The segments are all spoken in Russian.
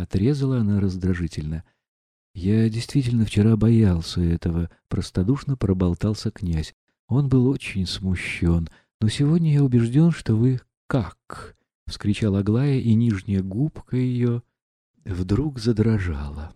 Отрезала она раздражительно. Я действительно вчера боялся этого, простодушно проболтался князь. Он был очень смущен. Но сегодня я убежден, что вы как? — вскричала Аглая, и нижняя губка ее вдруг задрожала.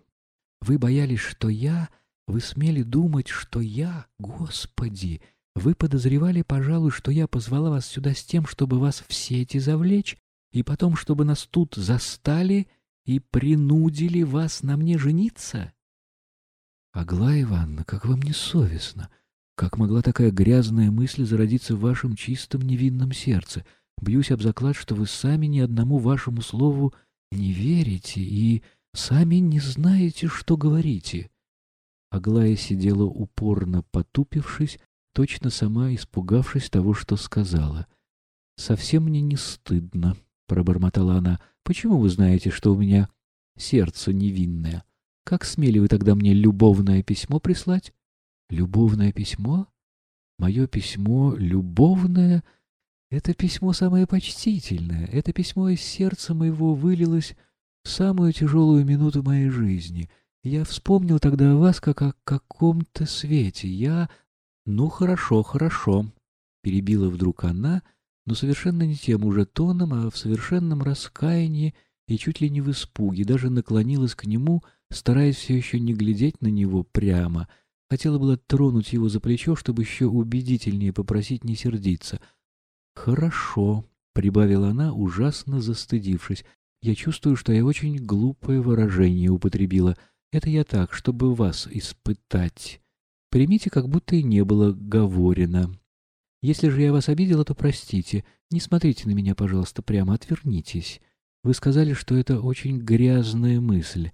Вы боялись, что я... Вы смели думать, что я... Господи! Вы подозревали, пожалуй, что я позвала вас сюда с тем, чтобы вас в сети завлечь, и потом, чтобы нас тут застали и принудили вас на мне жениться? Аглая Ивановна, как вам не совестно? Как могла такая грязная мысль зародиться в вашем чистом невинном сердце? Бьюсь об заклад, что вы сами ни одному вашему слову не верите и сами не знаете, что говорите. Аглая сидела упорно потупившись, точно сама испугавшись того, что сказала. «Совсем мне не стыдно», — пробормотала она. «Почему вы знаете, что у меня сердце невинное? Как смели вы тогда мне любовное письмо прислать?» «Любовное письмо? Мое письмо любовное?» Это письмо самое почтительное. Это письмо из сердца моего вылилось в самую тяжелую минуту моей жизни. Я вспомнил тогда о вас как о каком-то свете. Я «Ну, хорошо, хорошо», — перебила вдруг она, но совершенно не тем уже тоном, а в совершенном раскаянии и чуть ли не в испуге, даже наклонилась к нему, стараясь все еще не глядеть на него прямо. Хотела было тронуть его за плечо, чтобы еще убедительнее попросить не сердиться. «Хорошо», — прибавила она, ужасно застыдившись. «Я чувствую, что я очень глупое выражение употребила. Это я так, чтобы вас испытать». Примите, как будто и не было говорено. Если же я вас обидела, то простите. Не смотрите на меня, пожалуйста, прямо, отвернитесь. Вы сказали, что это очень грязная мысль.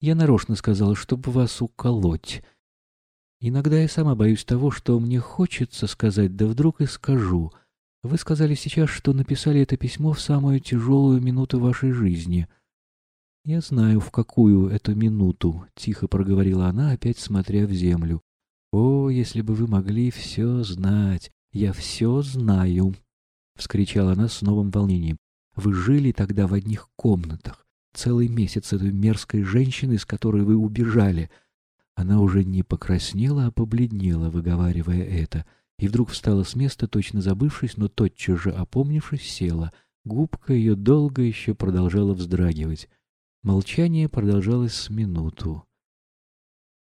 Я нарочно сказала, чтобы вас уколоть. Иногда я сама боюсь того, что мне хочется сказать, да вдруг и скажу. Вы сказали сейчас, что написали это письмо в самую тяжелую минуту вашей жизни. Я знаю, в какую эту минуту, — тихо проговорила она, опять смотря в землю. «О, если бы вы могли все знать! Я все знаю!» — вскричала она с новым волнением. «Вы жили тогда в одних комнатах. Целый месяц этой мерзкой женщины, с которой вы убежали». Она уже не покраснела, а побледнела, выговаривая это, и вдруг встала с места, точно забывшись, но тотчас же опомнившись, села. Губка ее долго еще продолжала вздрагивать. Молчание продолжалось с минуту.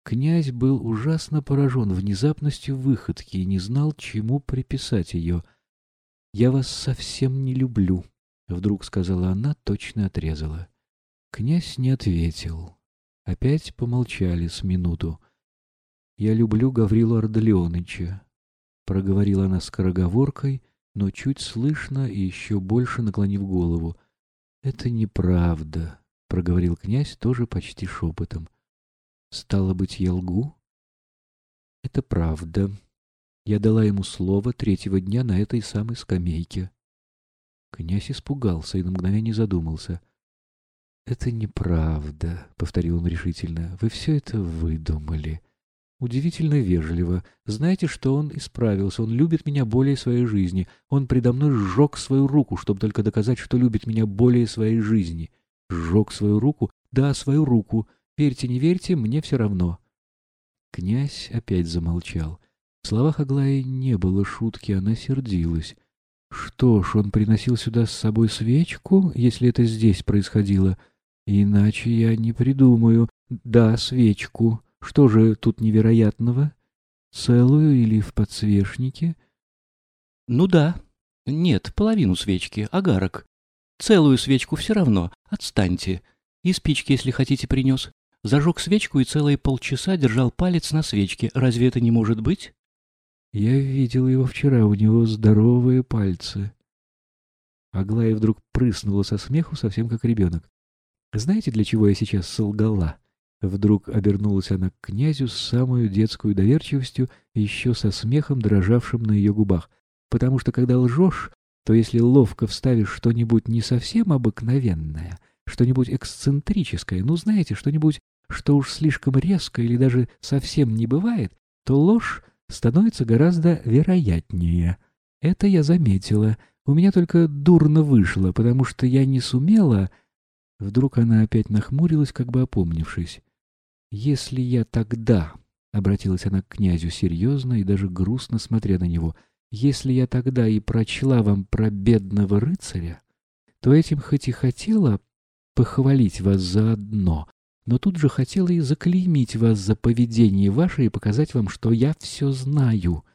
Князь был ужасно поражен внезапностью выходки и не знал, чему приписать ее. «Я вас совсем не люблю», — вдруг сказала она, точно отрезала. Князь не ответил. Опять помолчали с минуту. «Я люблю Гаврилу Ардалионыча», — проговорила она скороговоркой, но чуть слышно и еще больше наклонив голову. «Это неправда», — проговорил князь тоже почти шепотом. Стало быть, я лгу? Это правда. Я дала ему слово третьего дня на этой самой скамейке. Князь испугался и на мгновение задумался. «Это неправда», — повторил он решительно. «Вы все это выдумали». Удивительно вежливо. Знаете, что он исправился? Он любит меня более своей жизни. Он предо мной сжег свою руку, чтобы только доказать, что любит меня более своей жизни. Сжег свою руку? Да, свою руку. Верьте, не верьте, мне все равно. Князь опять замолчал. В словах Аглаи не было шутки, она сердилась. Что ж, он приносил сюда с собой свечку, если это здесь происходило? Иначе я не придумаю. Да, свечку. Что же тут невероятного? Целую или в подсвечнике? Ну да. Нет, половину свечки, агарок. Целую свечку все равно. Отстаньте. И спички, если хотите, принес. Зажег свечку и целые полчаса держал палец на свечке. Разве это не может быть? Я видел его вчера, у него здоровые пальцы. Аглая вдруг прыснула со смеху, совсем как ребенок. Знаете, для чего я сейчас солгала? Вдруг обернулась она к князю с самой детской доверчивостью, еще со смехом, дрожавшим на ее губах. Потому что, когда лжешь, то если ловко вставишь что-нибудь не совсем обыкновенное, что-нибудь эксцентрическое, ну, знаете, что-нибудь что уж слишком резко или даже совсем не бывает, то ложь становится гораздо вероятнее. Это я заметила. У меня только дурно вышло, потому что я не сумела... Вдруг она опять нахмурилась, как бы опомнившись. «Если я тогда...» — обратилась она к князю серьезно и даже грустно смотря на него. «Если я тогда и прочла вам про бедного рыцаря, то этим хоть и хотела похвалить вас заодно, но тут же хотела и заклеймить вас за поведение ваше и показать вам, что я все знаю.